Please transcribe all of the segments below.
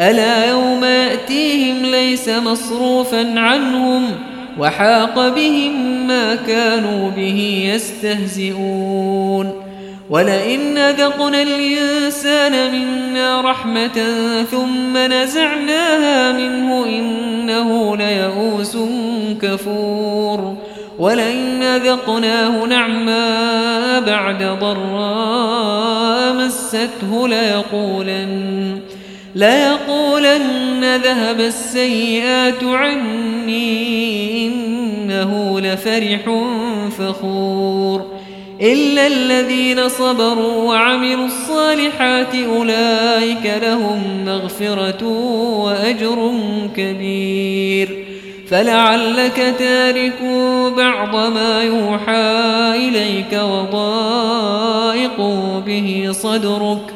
ألا يوم يأتيهم ليس مصروفا عنهم وحاق بهم ما كانوا به يستهزئون. ولئن ذقنا الإنسان منا رحمة ثم نزعناها منه إنه ليئوس كفور. ولئن ذقناه نعما بعد ضراء مسته ليقولن ليقولن ذهب السيئات عني إنه لفرح فخور إلا الذين صبروا وعملوا الصالحات أولئك لهم مغفرة وأجر كبير فلعلك تارك بعض ما يوحى إليك وضائق به صدرك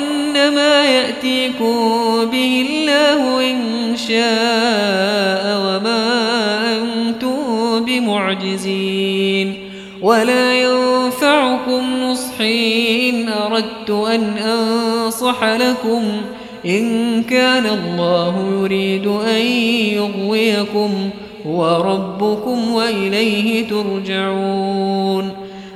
ما يأتيكم به الله إن شاء وما أنتم بمعجزين ولا ينفعكم نصحي إن أردت أن أنصح لكم إن كان الله يريد أن يغويكم هو ربكم وإليه ترجعون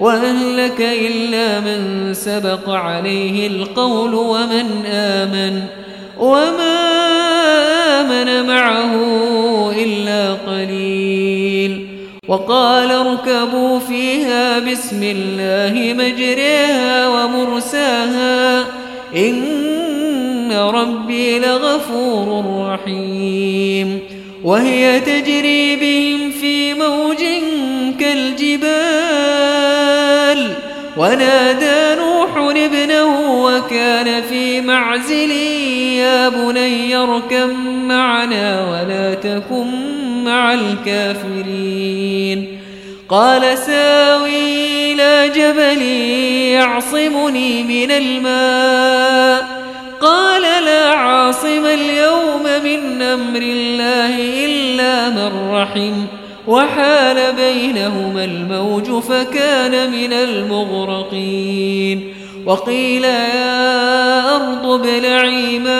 وأهلك إلا من سبق عليه القول ومن آمن وما آمن معه إلا قليل وقال اركبوا فيها بسم الله مجريها ومرساها إن ربي لغفور رحيم وهي تجري بهم في موج كالجبال ونادى نوح ابنه وكان في معزل يا بني اركب معنا ولا تكن مع الكافرين. قال ساوي إلى جبل يعصمني من الماء. قال لا عاصم اليوم من أمر الله إلا من رحمه وحال بينهما الموج فكان من المغرقين وقيل يا أرض بلعي ماءك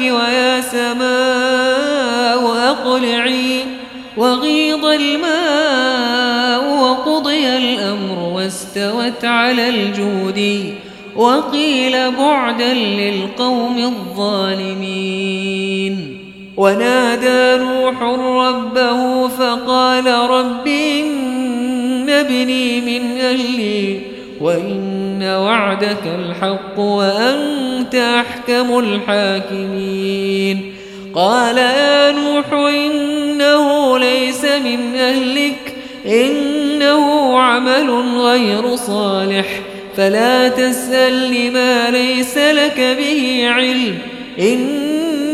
ويا سماء أقلعي وغيض الماء وقضي الأمر واستوت على الجودي وقيل بعدا للقوم الظالمين ونادى نوح ربه فقال رب إن ابني من أهلي وإن وعدك الحق وأنت أحكم الحاكمين. قال يا نوح إنه ليس من أهلك إنه عمل غير صالح فلا تسأل لما ليس لك به علم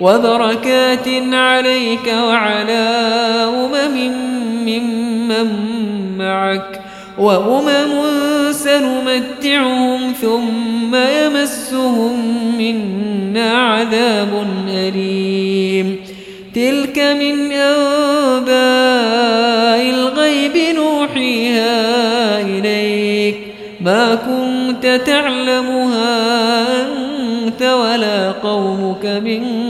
وبركات عليك وعلى أمم ممن معك وأمم سنمتعهم ثم يمسهم منا عذاب أليم تلك من أنباء الغيب نوحيها إليك ما كنت تعلمها أنت ولا قومك من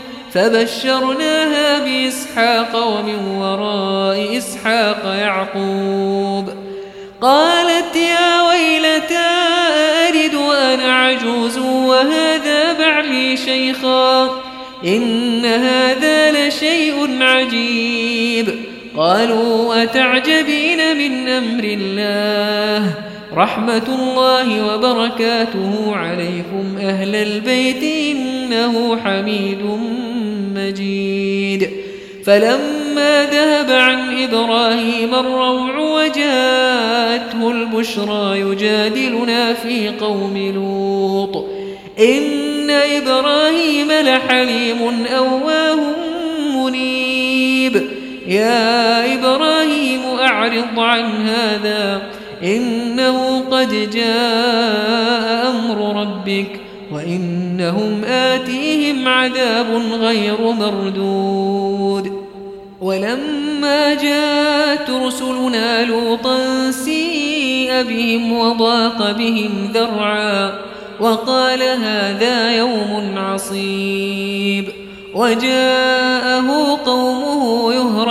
فبشرناها بإسحاق ومن وراء إسحاق يعقوب. قالت يا ويلتا أرد وأنا عجوز وهذا بعلي شيخا إن هذا لشيء عجيب. قالوا أتعجبين من أمر الله؟ رحمة الله وبركاته عليكم أهل البيت إنه حميد مجيد فلما ذهب عن إبراهيم الروع وجاءته البشرى يجادلنا في قوم لوط. إن إبراهيم لحليم أواه منيب يا إبراهيم أعرض عن هذا إنه قد جاء أمر ربك وإنهم آتيهم عذاب غير مردود. ولما جاءت رسلنا لوطا سيئ بهم وضاق بهم ذرعا وقال هذا يوم عصيب. وجاءه قومه يهرب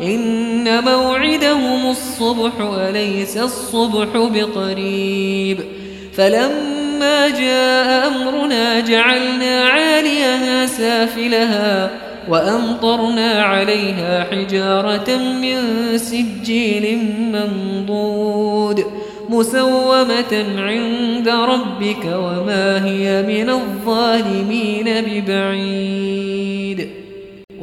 إن موعدهم الصبح وليس الصبح بقريب. فلما جاء أمرنا جعلنا عاليها سافلها وأمطرنا عليها حجارة من سجيل منضود مسومة عند ربك وما هي من الظالمين ببعيد.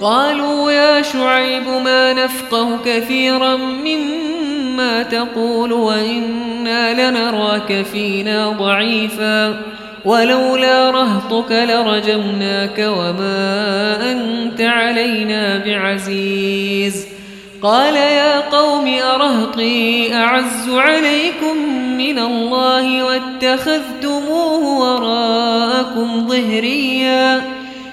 قالوا يا شعيب ما نفقه كثيرا مما تقول وإنا لنراك فينا ضعيفا ولولا رهطك لرجمناك وما أنت علينا بعزيز قال يا قوم أرهقي أعز عليكم من الله واتخذتموه وراءكم ظهرياً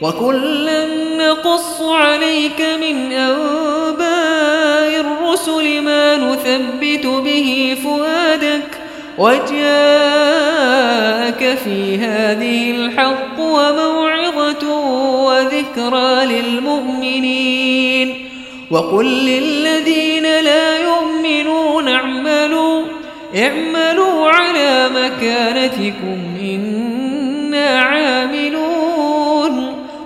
وَكُلًّا نَقُصُّ عَلَيْكَ مِنْ أَنْبَاءِ الرُّسُلِ مَا نُثَبِّتُ بِهِ فُؤَادَكَ وَجَاءَكَ فِي هَذِهِ الْحَقُّ وَمَوْعِظَةٌ وَذِكْرَى لِلْمُؤْمِنِينَ وَقُلْ لِلَّذِينَ لَا يُؤْمِنُونَ اعْمَلُوا اعْمَلُوا عَلَى مَكَانَتِكُمْ إِنَّا عَامِلُونَ